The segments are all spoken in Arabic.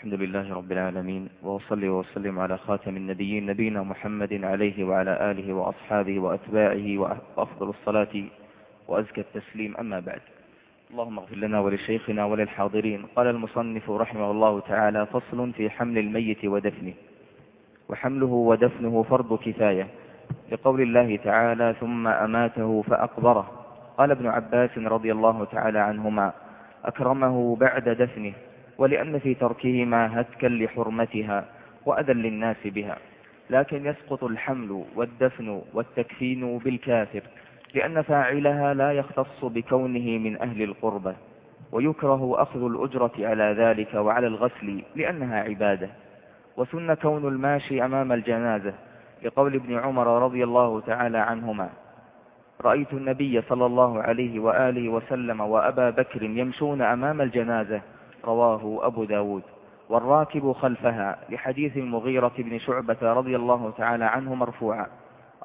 الحمد لله رب العالمين وأصلي وأسلم على خاتم النبيين نبينا محمد عليه وعلى آله وأصحابه وأتباعه وأفضل الصلاة وأزكى التسليم أما بعد. اللهم اغفر لنا ولشيخنا وللحاضرين. قال المصنف رحمه الله تعالى فصل في حمل الميت ودفنه وحمله ودفنه فرض كفاية لقول الله تعالى ثم أماته فأقبره. قال ابن عباس رضي الله تعالى عنهما أكرمه بعد دفنه. ولأن في تركهما هتكا لحرمتها وأذى للناس بها. لكن يسقط الحمل والدفن والتكفين بالكافر لأن فاعلها لا يختص بكونه من أهل القربة ويكره أخذ الأجرة على ذلك وعلى الغسل لأنها عبادة. وسن كون الماشي أمام الجنازة لقول ابن عمر رضي الله تعالى عنهما رأيت النبي صلى الله عليه وآله وسلم وأبا بكر يمشون أمام الجنازة رواه أبو داود. والراكب خلفها لحديث المغيرة بن شعبة رضي الله تعالى عنه مرفوعا.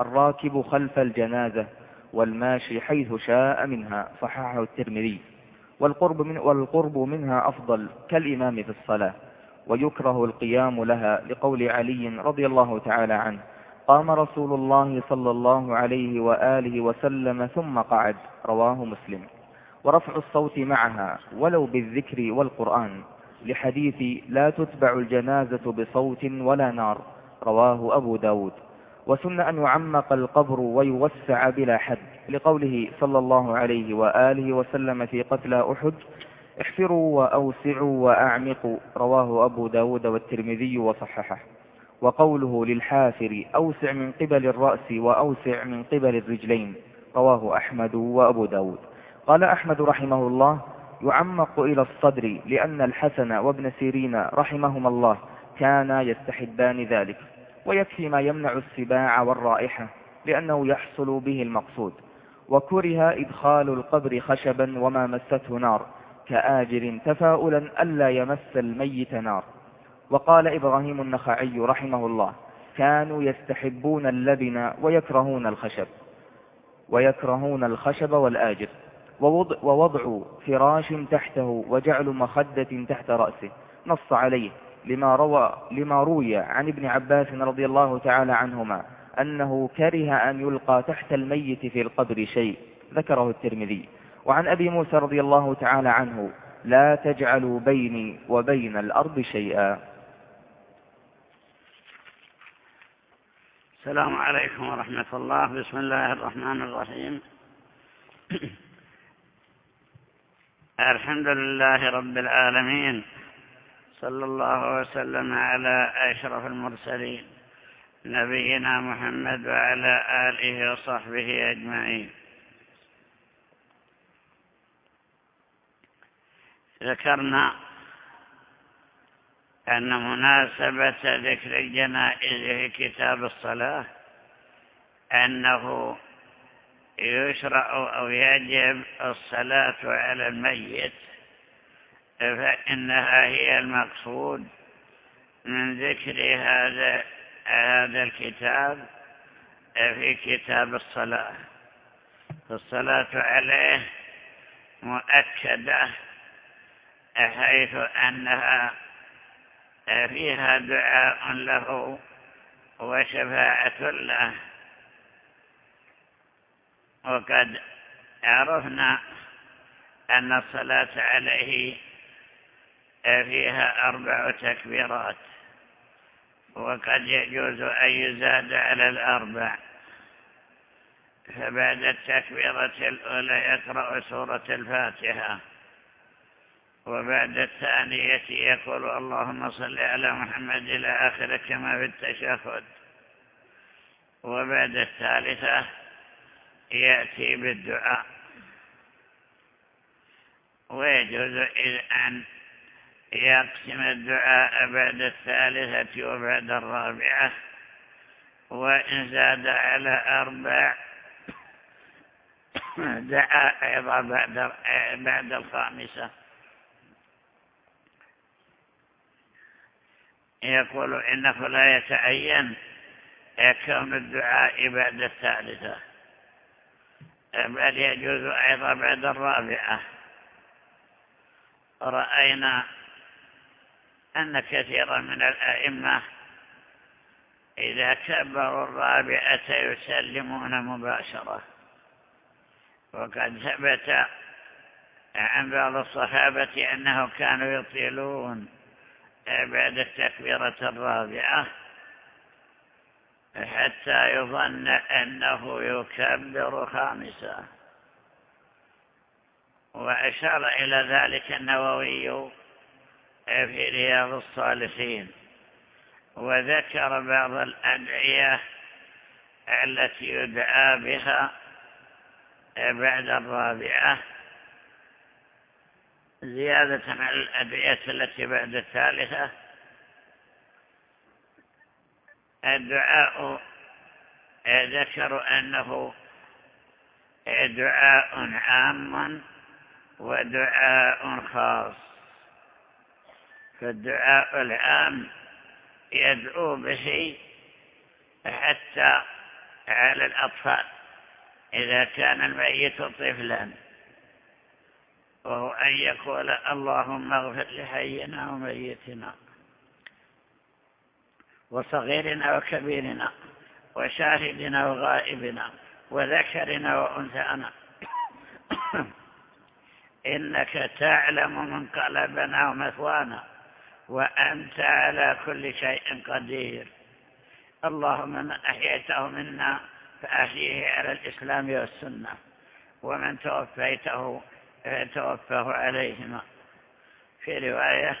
الراكب خلف الجنازة والماشي حيث شاء منها صححه الترمذي. والقرب, من والقرب منها أفضل كالإمام في الصلاة. ويكره القيام لها لقول علي رضي الله تعالى عنه. قام رسول الله صلى الله عليه وآله وسلم ثم قعد رواه مسلم. ورفع الصوت معها ولو بالذكر والقرآن. لحديث لا تتبع الجنازة بصوت ولا نار. رواه أبو داود. وسن أن يعمق القبر ويوسع بلا حد. لقوله صلى الله عليه وآله وسلم في قتلى أحد احفروا وأوسعوا وأعمقوا. رواه أبو داود والترمذي وصححه. وقوله للحافر أوسع من قبل الرأس وأوسع من قبل الرجلين. رواه أحمد وأبو داود. قال أحمد رحمه الله يعمق إلى الصدر لأن الحسن وابن سيرين رحمهما الله كانا يستحبان ذلك ويكفي ما يمنع السباع والرائحة لأنه يحصل به المقصود. وكره إدخال القبر خشبا وما مسته نار كآجر تفاؤلا ألا يمس الميت نار. وقال إبراهيم النخعي رحمه الله كانوا يستحبون اللبن ويكرهون الخشب ويكرهون الخشب والآجر. ووضع, ووضع فراش تحته وجعل مخدة تحت رأسه نص عليه لما, روى لما روي عن ابن عباس رضي الله تعالى عنهما أنه كره أن يلقى تحت الميت في القبر شيء ذكره الترمذي. وعن أبي موسى رضي الله تعالى عنه لا تجعلوا بيني وبين الأرض شيئا. السلام عليكم ورحمة الله. بسم الله الرحمن الرحيم. الحمد لله رب العالمين صلى الله وسلم على أشرف المرسلين نبينا محمد وعلى آله وصحبه أجمعين. ذكرنا أن مناسبة ذكر الجنائز في كتاب الصلاة أنه يشرع أو يجب الصلاة على الميت فإنها هي المقصود من ذكر هذا هذا الكتاب في كتاب الصلاة. الصلاة عليه مؤكدة حيث أنها فيها دعاء له وشفاعة له. وقد عرفنا أن الصلاة عليه فيها أربع تكبيرات وقد يجوز أن يزاد على الأربع. فبعد التكبيرة الأولى يقرأ سورة الفاتحة وبعد الثانية يقول اللهم صل على محمد إلى آخر كما في التشهد. وبعد الثالثة يأتي بالدعاء. ويجوز أن يقسم الدعاء بعد الثالثة وبعد الرابعة. وإن زاد على أربع دعاء أيضا بعد, بعد الخامسة. يقول إنه لا يتعين كون الدعاء بعد الثالثة. بل يجوز أيضا بعد الرابعة؟ رأينا أن كثيرا من الأئمة إذا كبروا الرابعة يسلمون مباشرة. وقد ثبت عن بعض الصحابة أنه كانوا يطيلون بعد التكبيرة الرابعة. حتى يظن أنه يكبر خامسا. وأشار إلى ذلك النووي في رياض الصالحين وذكر بعض الأدعية التي يدعى بها بعد الرابعة. زيادة على الأدعية التي بعد الثالثة الدعاء ذكروا أنه دعاء عام ودعاء خاص. فالدعاء العام يدعو به حتى على الأطفال. إذا كان الميت طفلا وهو أن يقول اللهم اغفر لحينا وميتنا. وصغيرنا وكبيرنا وشاهدنا وغائبنا وذكرنا وأنثانا. إنك تعلم من قلبنا ومثوانا وأنت على كل شيء قدير. اللهم من أحييته منا فأحيه على الإسلام والسنة ومن توفيته توفاه عليهما. في رواية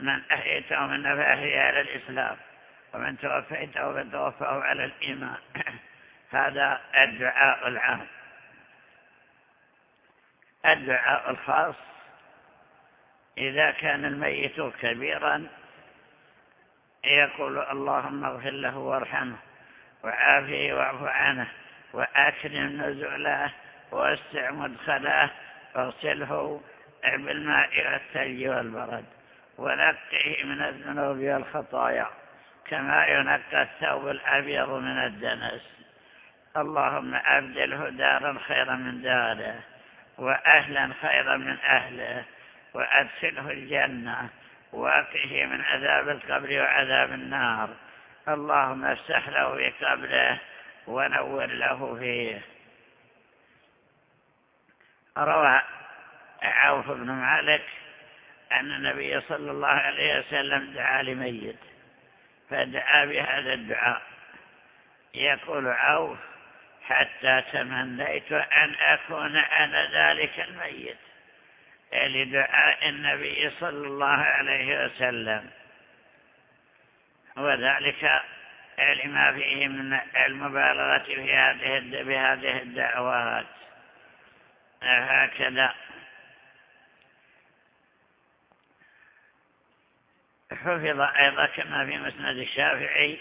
من أحييته منا فأحيه على الإسلام. ومن توفيته فتوفاه على الإيمان. هذا الدعاء العام. الدعاء الخاص إذا كان الميت كبيرا يقول اللهم اغفر له وارحمه وعافيه واعف عنه وأكرم نزله واسع مدخله واغسله بالماء والثلج والبرد ونقه من الذنوب والخطايا. كما ينقى الثوب الأبيض من الدنس. اللهم أبدله دارا خيرا من داره وأهلا خيرا من أهله وأدخله الجنة وأقه من عذاب القبر وعذاب النار. اللهم افتح له في قبره ونور له فيه. روى عوف بن مالك أن النبي صلى الله عليه وسلم دعا لميت. فدعا بهذا الدعاء. يقول عوف حتى تمنيت أن أكون أنا ذلك الميت. لدعاء النبي صلى الله عليه وسلم. وذلك لما فيه من المبالغة في هذه بهذه الدعوات. هكذا حفظ أيضا كما في مسند الشافعي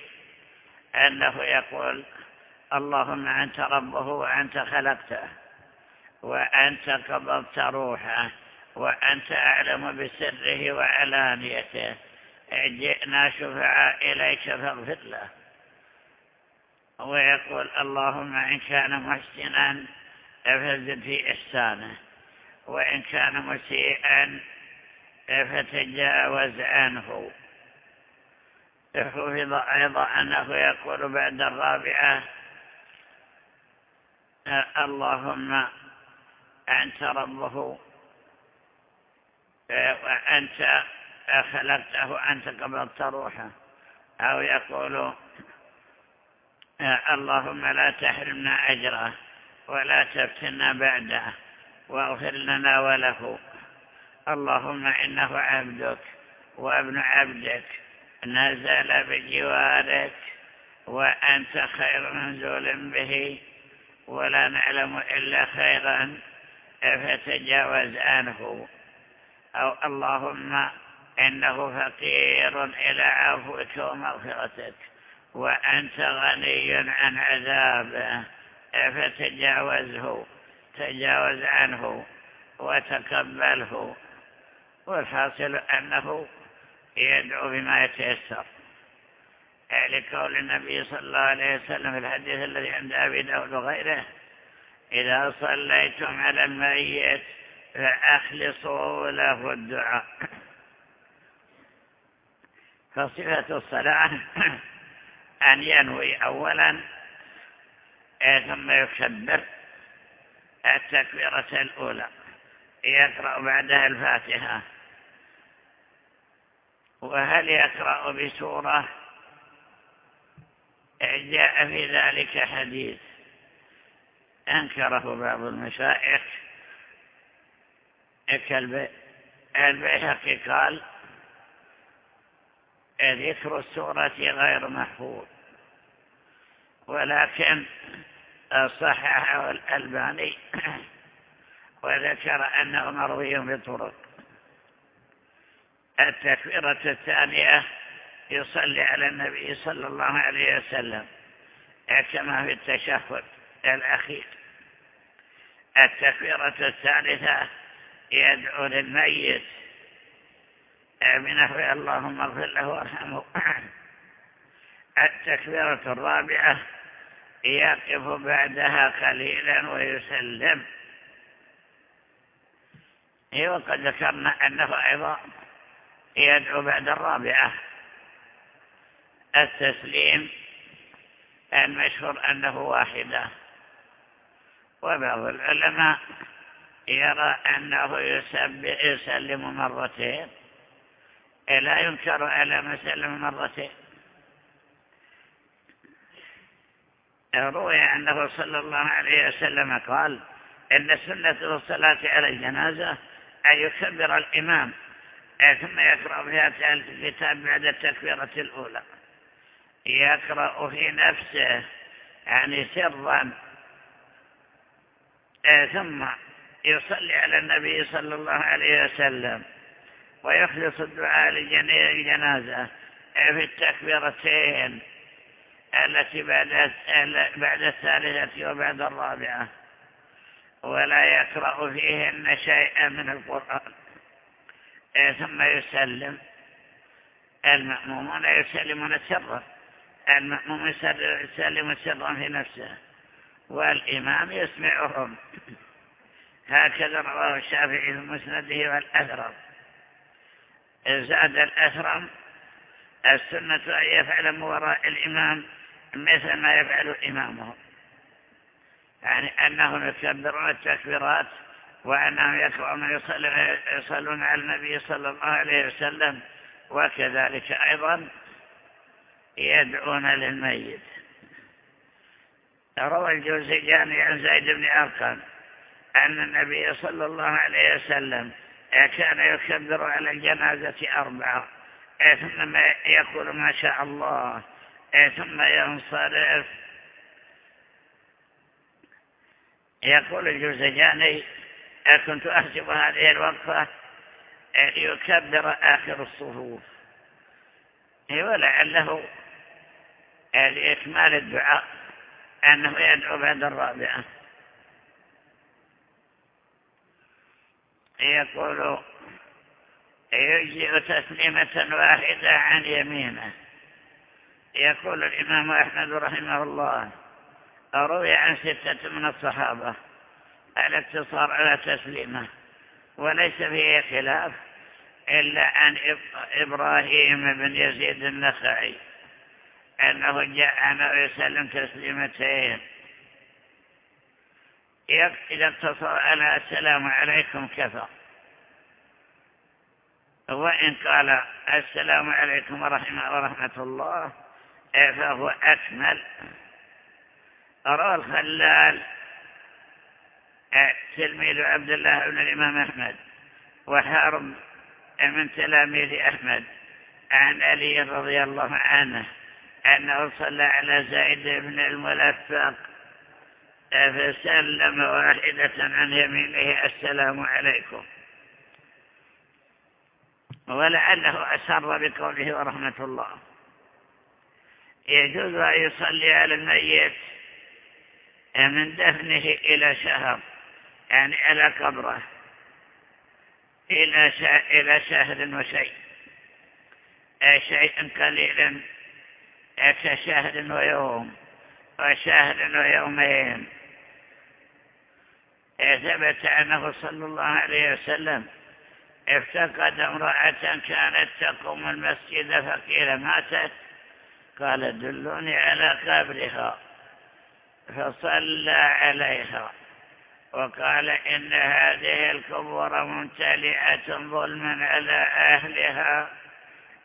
أنه يقول اللهم أنت ربه وأنت خلقته وأنت قبضت روحه وأنت أعلم بسره وعلانيته جئنا شفعاء إليك فاغفر له. ويقول اللهم إن كان محسنا فزد في إحسانه وإن كان مسيئا فتجاوز عنه. حفظ أيضا أنه يقول بعد الرابعة اللهم أنت ربه وأنت خلقته أنت قبضت روحه. أو يقول اللهم لا تحرمنا أجره ولا تفتنا بعده واغفر لنا وله. اللهم إنه عبدك وابن عبدك نزل بجوارك وأنت خير منزول به ولا نعلم إلا خيرا فتجاوز عنه. أو اللهم إنه فقير إلى عفوك ومغفرتك وأنت غني عن عذابه فتجاوزه تجاوز عنه وتقبله. والحاصل أنه يدعو بما يتيسر. لقول النبي صلى الله عليه وسلم في الحديث الذي عند أبي داود وغيره إذا صليتم على الميت فأخلصوا له الدعاء. فصفة الصلاة أن ينوي أولا ثم يكبر التكبيرة الأولى يقرأ بعدها الفاتحة. وهل يقرأ بسورة؟ جاء في ذلك حديث. أنكره بعض المشائخ البيهقي قال ذكر السورة غير محفوظ. ولكن صححه الألباني وذكر أنه مروي بطرق. التكبيرة الثانية يصلي على النبي صلى الله عليه وسلم كما في التشهد الأخير. التكبيرة الثالثة يدعو للميت. بنحو اللهم اغفر له وارحمه. التكبيرة الرابعة يقف بعدها قليلا ويسلم. وقد ذكرنا أنه أيضا يدعو بعد الرابعة. التسليم المشهور أنه واحدة. وبعض العلماء يرى أنه يسلم مرتين. لا ينكر على من سلم مرتين. روي أنه صلى الله عليه وسلم قال إن سنة الصلاة على الجنازة أن يكبر الإمام. ثم يقرأ فيها الكتاب بعد التكبيرة الأولى. يقرأ في نفسه يعني سرا. ثم يصلي على النبي صلى الله عليه وسلم. ويخلص الدعاء للجنازة في التكبيرتين التي بعد بعد الثالثة وبعد الرابعة. ولا يقرأ فيهن شيئا من القرآن. ثم يسلم. المأمومون يسلمون سرا. المأموم يسلم سرا في نفسه والإمام يسمعهم. هكذا رواه الشافعي في مسنده والأثرم. زاد الأثرم السنة أن يفعل من وراء الإمام مثل ما يفعل إمامه. يعني أنهم يكبرون التكبيرات وأنهم يكرهون يصلون على النبي صلى الله عليه وسلم وكذلك أيضا يدعون للميت. روى الجوزجاني عن زيد بن أرقم أن النبي صلى الله عليه وسلم كان يكبر على الجنازة أربعة ثم يقول ما شاء الله ثم ينصرف. يقول الجوزجاني كنت أحسب هذه الوقفة ليكبر آخر الصفوف. ولعله لإكمال الدعاء أنه يدعو بعد الرابعة. يقول يجزئ تسليمة واحدة عن يمينه. يقول الإمام أحمد رحمه الله روي عن ستة من الصحابة. الاقتصار على تسليمه. وليس فيه خلاف إلا عن إبراهيم بن يزيد النخعي أنه جاء أنه يسلم تسليمتين. إذا اقتصر على السلام عليكم كفى. وإن قال السلام عليكم ورحمة, ورحمة الله فهو أكمل. أرى الخلال تلميذ عبد الله بن الإمام أحمد وحارب من تلاميذ أحمد عن علي رضي الله عنه أنه صلى على زيد بن الملفق فسلم واحدة عن يمينه السلام عليكم. ولعله أسر بقوله ورحمة الله. يجوز أن يصلي على الميت من دفنه إلى شهر. يعني على قبره إلى إلى شهر وشيء. شيء قليل كشهر ويوم وشهر ويومين. ثبت أنه صلى الله عليه وسلم افتقد امرأة كانت تقوم المسجد فقيل ماتت. قال دلوني على قبرها. فصلى عليها. وقال إن هذه القبور ممتلئة ظلما على أهلها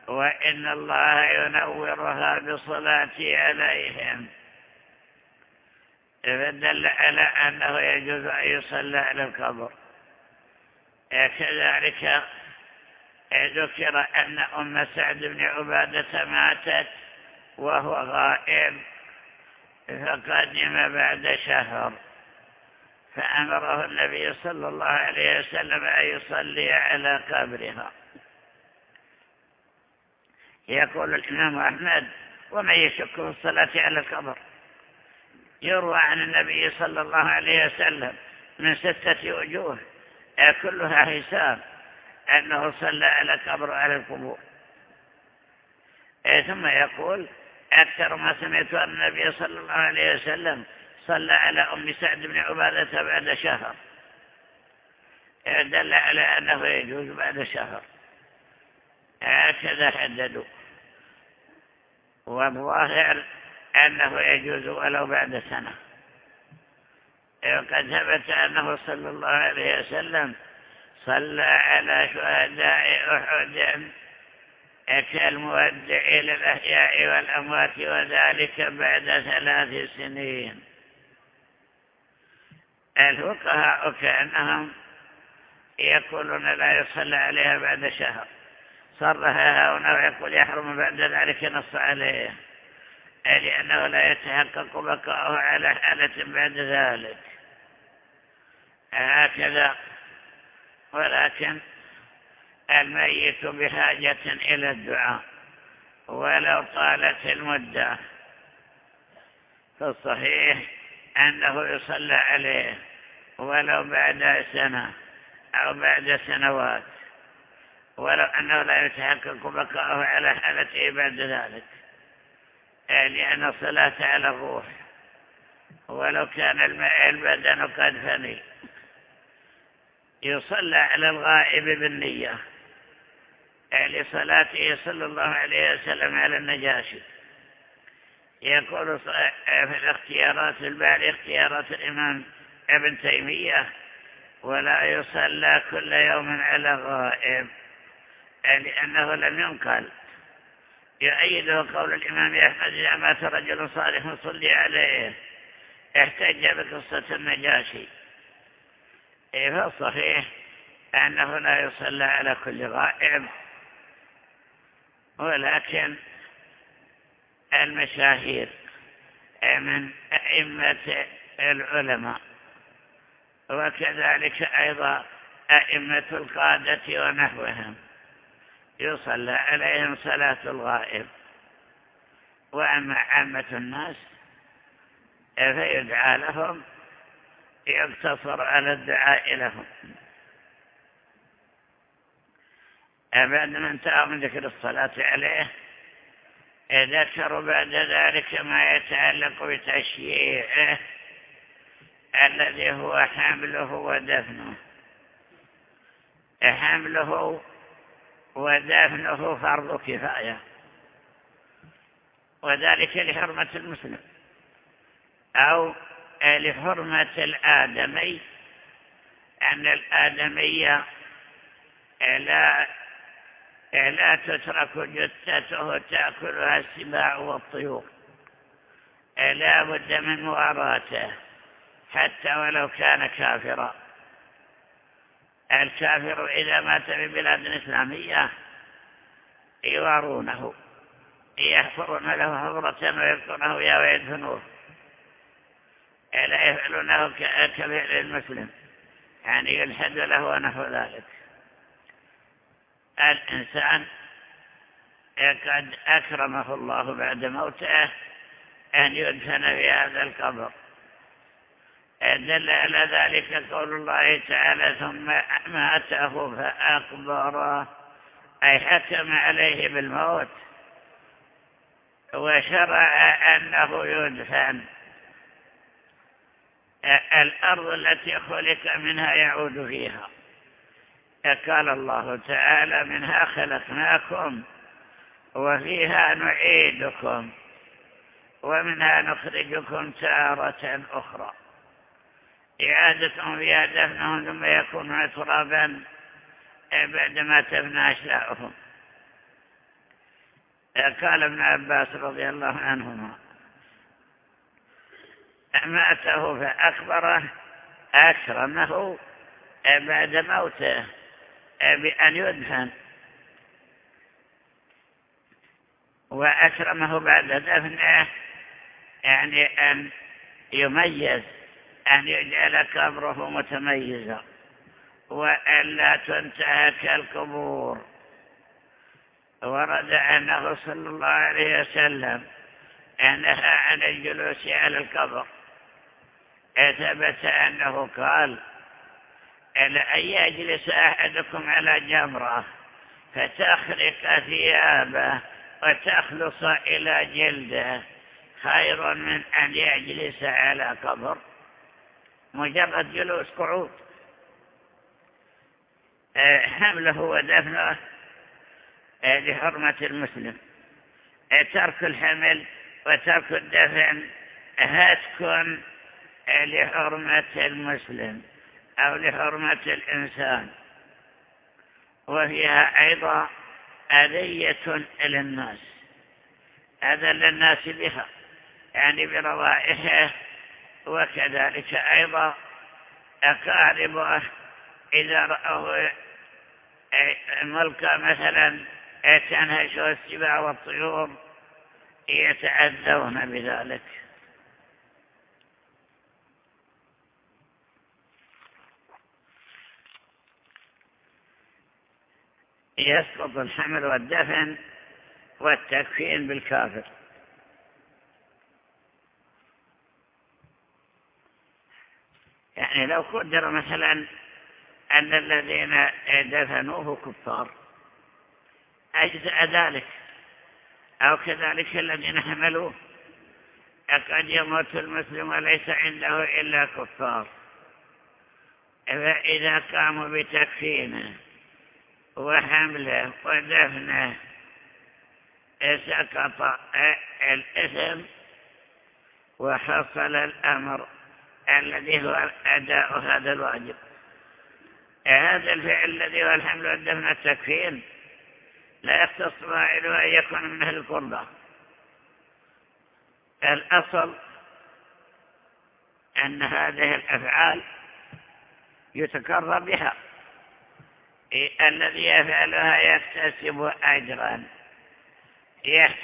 وإن الله ينورها بصلاتي عليهم. فدل على أنه يجوز أن يصلى على القبر. كذلك ذكر أن أم سعد بن عبادة ماتت وهو غائب فقدم بعد شهر. فأمره النبي صلى الله عليه وسلم أن يصلي على قبرها. يقول الإمام أحمد ومن يشك في الصلاة على القبر؟ يروى عن النبي صلى الله عليه وسلم من ستة وجوه كلها حساب أنه صلى على قبر على القبور. ثم يقول أكثر ما سمعت أن النبي صلى الله عليه وسلم صلى على أم سعد بن عبادة بعد شهر. دل على أنه يجوز بعد شهر. هكذا حددوا. والظاهر أنه يجوز ولو بعد سنة. وقد ثبت أنه صلى الله عليه وسلم صلى على شهداء أحد كالمودع للأحياء والأموات وذلك بعد ثلاث سنين. الفقهاء كأنهم يقولون لا يصلى عليها بعد شهر. صرها هنا ويقول يحرم بعد ذلك نص عليه لأنه لا يتحقق بقاؤه على حالة بعد ذلك. هكذا. ولكن الميت بحاجة إلى الدعاء. ولو طالت المدة. فالصحيح أنه يصلى عليه ولو بعد سنة أو بعد سنوات ولو أنه لا يتحقق بقاءه على حالته بعد ذلك. لأن الصلاة على الروح. ولو كان البدن قد فني. يصلى على الغائب بالنية. لصلاته صلى الله عليه وسلم على النجاشي. يقول في الاختيارات البالي اختيارات الإمام ابن تيمية ولا يصلى كل يوم على غائب لأنه لم ينقل. يؤيده قول الإمام أحمد إذا مات رجل صالح صلي عليه احتج بقصة النجاشي. فالصحيح أنه لا يصلى على كل غائب ولكن المشاهير من أئمة العلماء. وكذلك أيضا أئمة القادة ونحوهم. يصلى عليهم صلاة الغائب. وأما عامة الناس فيدعى لهم يقتصر على الدعاء لهم. بعد ما انتهى من ذكر الصلاة عليه ذكروا بعد ذلك ما يتعلق بتشييعه الذي هو حمله ودفنه. حمله ودفنه فرض كفاية. وذلك لحرمة المسلم. أو لحرمة الآدمي أن الآدمي لا لا تترك جثته تأكلها السباع والطيور. لا بد من مواراته حتى ولو كان كافرا. الكافر إذا مات في بلاد إسلامية يوارونه يحفرون له حفرة ويبقونه يا ويدفنوه لا يفعلونه كفعل المسلم. يعني يلحد له ونحو ذلك. الإنسان قد أكرمه الله بعد موته أن يدفن في هذا القبر. دل على ذلك قول الله تعالى ثم ماته فأقبره أي حكم عليه بالموت. وشرع أنه يدفن. الأرض التي خلق منها يعود فيها. قال الله تعالى منها خلقناكم وفيها نعيدكم ومنها نخرجكم تارة أخرى. إعادتهم فيها دفنهم ثم يكونون ترابا بعدما تبنى أشلاؤهم قال ابن عباس رضي الله عنهما ماته فأخبره أكرمه بعد موته. بأن يدفن وأكرمه بعد دفنه يعني أن يميز أن يجعل قبره متميزا. وألا تنتهك القبور. ورد أنه صلى الله عليه وسلم نهى عن الجلوس على القبر. ثبت أنه قال أن يجلس أحدكم على جمرة فتخرق ثيابه وتخلص إلى جلده. خير من أن يجلس على قبر. مجرد جلوس قعود. حمله ودفنه. لحرمة المسلم. ترك الحمل وترك الدفن هتك لحرمة المسلم. أو لحرمة الإنسان. وفيها أيضا أذية للناس. أذل الناس بها يعني بروائحه وكذلك أيضا أقاربه إذا رأوا ملكة مثلا تنهش السباع والطيور يتأذون بذلك. يسقط الحمل والدفن والتكفين بالكافر. يعني لو قدر مثلا أن الذين دفنوه كفار أجزأ ذلك أو كذلك الذين حملوه قد يموت المسلم وليس عنده إلا كفار. فإذا قاموا بتكفينه وحمله ودفنه. سقط الإثم وحصل الأمر الذي هو أداء هذا الواجب. هذا الفعل الذي هو الحمل والدفن التكفين لا يختص فاعله أن يكون من أهل القربى الأصل أن هذه الأفعال يتكرر بها. الذي يفعلها يكتسب أجرا.